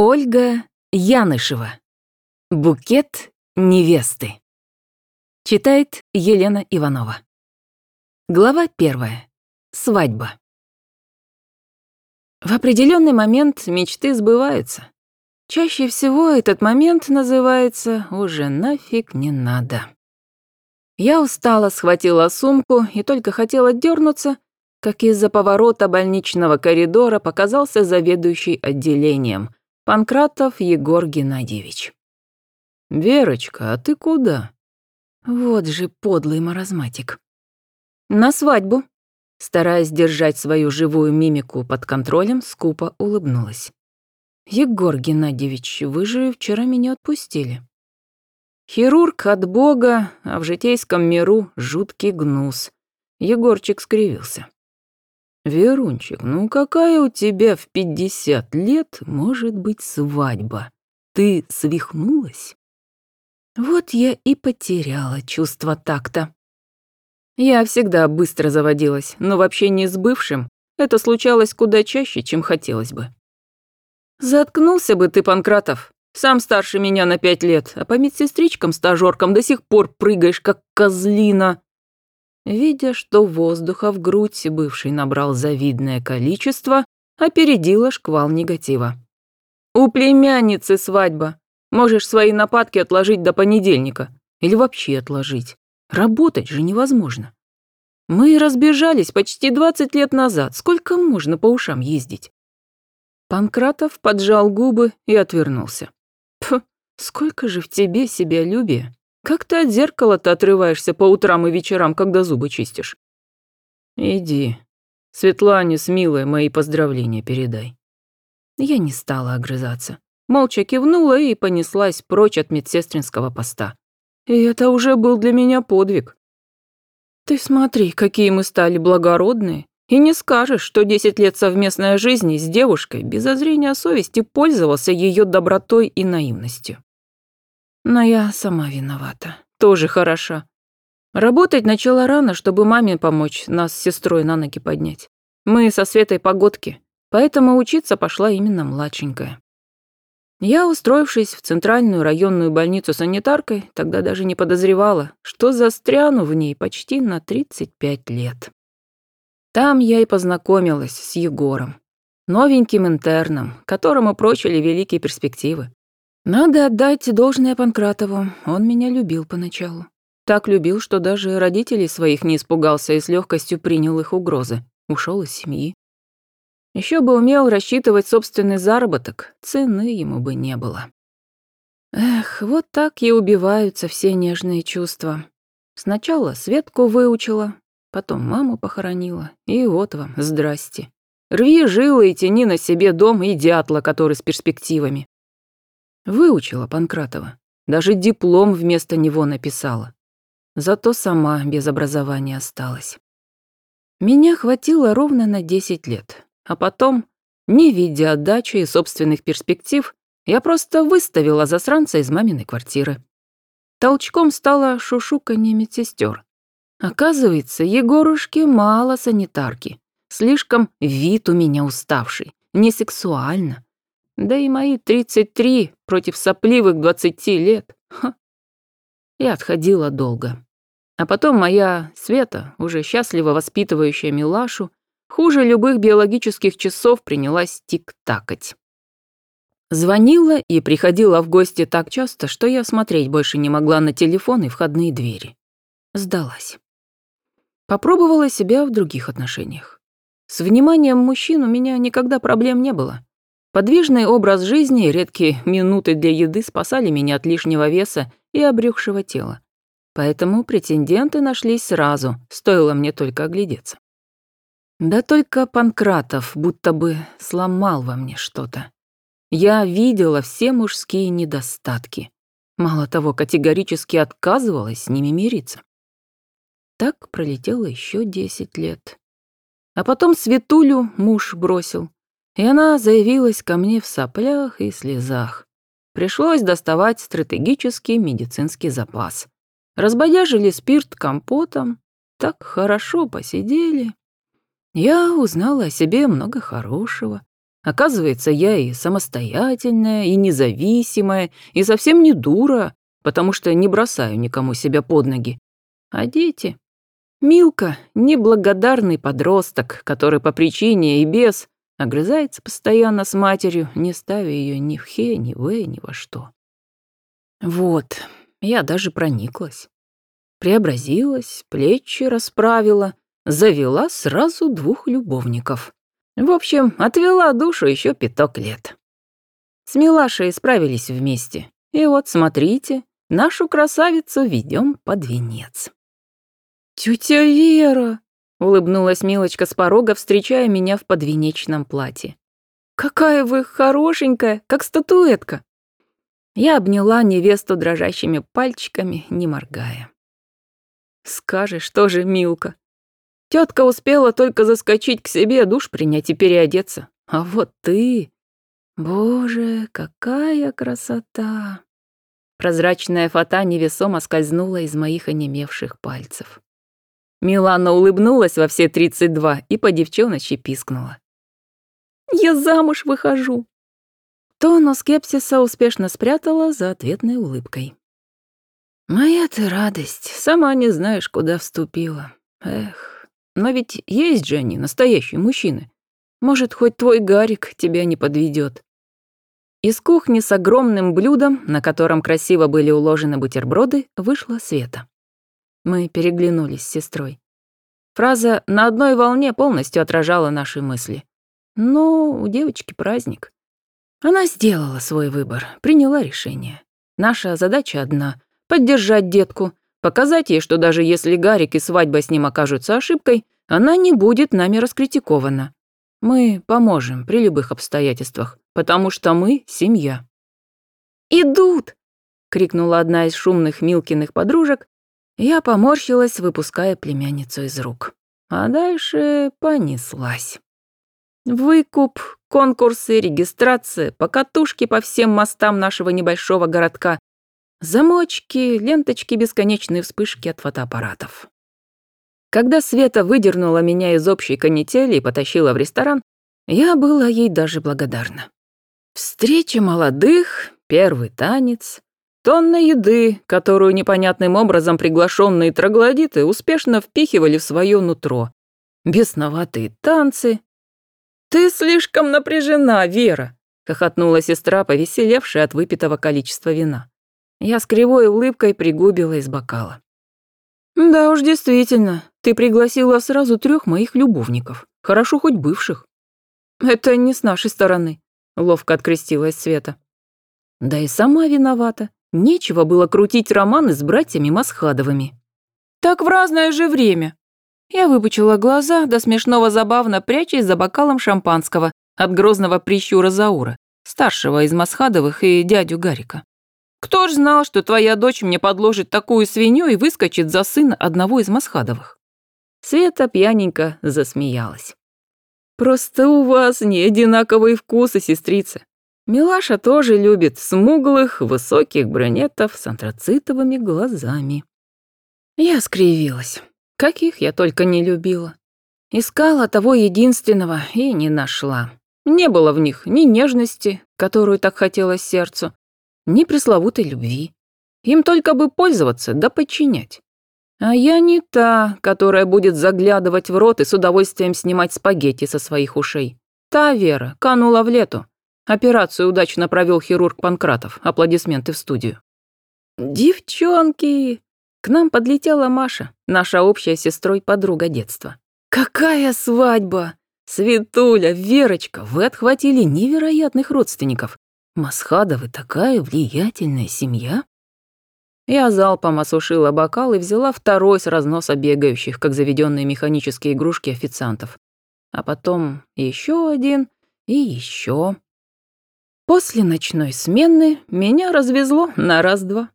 Ольга Янышева. Букет невесты. Читает Елена Иванова. Глава первая. Свадьба. В определенный момент мечты сбываются. Чаще всего этот момент называется «уже нафиг не надо». Я устала, схватила сумку и только хотела дернуться, как из-за поворота больничного коридора показался заведующий отделением, Панкратов Егор Геннадьевич. «Верочка, а ты куда?» Вот же подлый маразматик. «На свадьбу», стараясь держать свою живую мимику под контролем, скупо улыбнулась. «Егор Геннадьевич, вы же вчера меня отпустили». Хирург от бога, а в житейском миру жуткий гнус. Егорчик скривился. «Верунчик, ну какая у тебя в пятьдесят лет может быть свадьба? Ты свихнулась?» Вот я и потеряла чувство такта. Я всегда быстро заводилась, но вообще не с бывшим. Это случалось куда чаще, чем хотелось бы. «Заткнулся бы ты, Панкратов. Сам старше меня на пять лет, а по медсестричкам-стажёркам до сих пор прыгаешь, как козлина». Видя, что воздуха в грудь бывший набрал завидное количество, опередила шквал негатива. «У племянницы свадьба. Можешь свои нападки отложить до понедельника. Или вообще отложить. Работать же невозможно. Мы разбежались почти 20 лет назад. Сколько можно по ушам ездить?» Панкратов поджал губы и отвернулся. «Пф, сколько же в тебе себя себялюбия. Как ты от зеркала-то отрываешься по утрам и вечерам, когда зубы чистишь? Иди. Светлане с Милой мои поздравления передай. Я не стала огрызаться. Молча кивнула и понеслась прочь от медсестринского поста. И это уже был для меня подвиг. Ты смотри, какие мы стали благородные. И не скажешь, что десять лет совместной жизни с девушкой без озрения совести пользовался ее добротой и наивностью. Но я сама виновата. Тоже хороша. Работать начала рано, чтобы маме помочь нас с сестрой на ноги поднять. Мы со Светой погодки, поэтому учиться пошла именно младшенькая. Я, устроившись в центральную районную больницу санитаркой, тогда даже не подозревала, что застряну в ней почти на 35 лет. Там я и познакомилась с Егором, новеньким интерном, которому прочили великие перспективы. Надо отдать должное Панкратову, он меня любил поначалу. Так любил, что даже родителей своих не испугался и с легкостью принял их угрозы. Ушел из семьи. Еще бы умел рассчитывать собственный заработок, цены ему бы не было. Эх, вот так и убиваются все нежные чувства. Сначала Светку выучила, потом маму похоронила, и вот вам, здрасте. Рви жилы и тяни на себе дом и дятла, который с перспективами. Выучила Панкратова. Даже диплом вместо него написала. Зато сама без образования осталась. Меня хватило ровно на 10 лет. А потом, не видя отдачи и собственных перспектив, я просто выставила засранца из маминой квартиры. Толчком стало шушуканье медсестер. Оказывается, Егорушке мало санитарки. Слишком вид у меня уставший, не сексуально. Да и мои 33 против сопливых 20 лет. Ха. Я отходила долго. А потом моя Света, уже счастливо воспитывающая милашу, хуже любых биологических часов принялась тик-такать. Звонила и приходила в гости так часто, что я смотреть больше не могла на телефон и входные двери. Сдалась. Попробовала себя в других отношениях. С вниманием мужчин у меня никогда проблем не было. Подвижный образ жизни и редкие минуты для еды спасали меня от лишнего веса и обрюхшего тела. Поэтому претенденты нашлись сразу, стоило мне только оглядеться. Да только Панкратов будто бы сломал во мне что-то. Я видела все мужские недостатки. Мало того, категорически отказывалась с ними мириться. Так пролетело еще десять лет. А потом Светулю муж бросил, и она заявилась ко мне в соплях и слезах. Пришлось доставать стратегический медицинский запас. Разбодяжили спирт компотом, так хорошо посидели. Я узнала о себе много хорошего. Оказывается, я и самостоятельная, и независимая, и совсем не дура, потому что не бросаю никому себя под ноги. А дети? Милка — неблагодарный подросток, который по причине и без огрызается постоянно с матерью, не ставя ее ни в хе, ни в э, ни во что. Вот, я даже прониклась. Преобразилась, плечи расправила, завела сразу двух любовников. В общем, отвела душу еще пяток лет. С Милашей справились вместе. И вот, смотрите, нашу красавицу ведем под венец. «Тетя Вера!» — улыбнулась Милочка с порога, встречая меня в подвенечном платье. «Какая вы хорошенькая, как статуэтка!» Я обняла невесту дрожащими пальчиками, не моргая. «Скажешь, тоже Милка!» Тетка успела только заскочить к себе, душ принять и переодеться. А вот ты... Боже, какая красота! Прозрачная фата невесомо скользнула из моих онемевших пальцев. Милана улыбнулась во все тридцать два и по девчоночи пискнула. «Я замуж выхожу!» Тону скепсиса успешно спрятала за ответной улыбкой. «Моя ты радость, сама не знаешь, куда вступила. Эх, но ведь есть же они, настоящие мужчины. Может, хоть твой Гарик тебя не подведет. Из кухни с огромным блюдом, на котором красиво были уложены бутерброды, вышла Света. Мы переглянулись с сестрой. Фраза «на одной волне» полностью отражала наши мысли. Но у девочки праздник. Она сделала свой выбор, приняла решение. Наша задача одна — поддержать детку, показать ей, что даже если Гарик и свадьба с ним окажутся ошибкой, она не будет нами раскритикована. Мы поможем при любых обстоятельствах, потому что мы — семья. «Идут!» — крикнула одна из шумных Милкиных подружек. Я поморщилась, выпуская племянницу из рук. А дальше понеслась. Выкуп, конкурсы, регистрация, покатушки по всем мостам нашего небольшого городка, замочки, ленточки, бесконечные вспышки от фотоаппаратов. Когда Света выдернула меня из общей канители и потащила в ресторан, я была ей даже благодарна. Встреча молодых, первый танец, тонна еды, которую непонятным образом приглашенные троглодиты успешно впихивали в свое нутро, бесноватые танцы, «Ты слишком напряжена, Вера», — хохотнула сестра, повеселевшая от выпитого количества вина. Я с кривой улыбкой пригубила из бокала. «Да уж, действительно, ты пригласила сразу трех моих любовников, хорошо хоть бывших». «Это не с нашей стороны», — ловко открестилась Света. «Да и сама виновата. Нечего было крутить романы с братьями Масхадовыми». «Так в разное же время», я выпучила глаза, до смешного забавно прячась за бокалом шампанского от грозного прищура Заура, старшего из Масхадовых и дядю Гарика. «Кто ж знал, что твоя дочь мне подложит такую свинью и выскочит за сына одного из Масхадовых?» Света пьяненько засмеялась. «Просто у вас не одинаковые вкусы, сестрица. Милаша тоже любит смуглых, высоких брюнетов с антрацитовыми глазами». Я скривилась. Каких я только не любила. Искала того единственного и не нашла. Не было в них ни нежности, которую так хотелось сердцу, ни пресловутой любви. Им только бы пользоваться да подчинять. А я не та, которая будет заглядывать в рот и с удовольствием снимать спагетти со своих ушей. Та Вера канула в лету. Операцию удачно провел хирург Панкратов. Аплодисменты в студию. «Девчонки!» К нам подлетела Маша, наша общая сестрой подруга детства. «Какая свадьба! Светуля, Верочка, вы отхватили невероятных родственников. Масхадовы такая влиятельная семья?» Я залпом осушила бокал и взяла второй с разноса бегающих, как заведенные механические игрушки официантов. А потом еще один и еще. После ночной смены меня развезло на раз-два.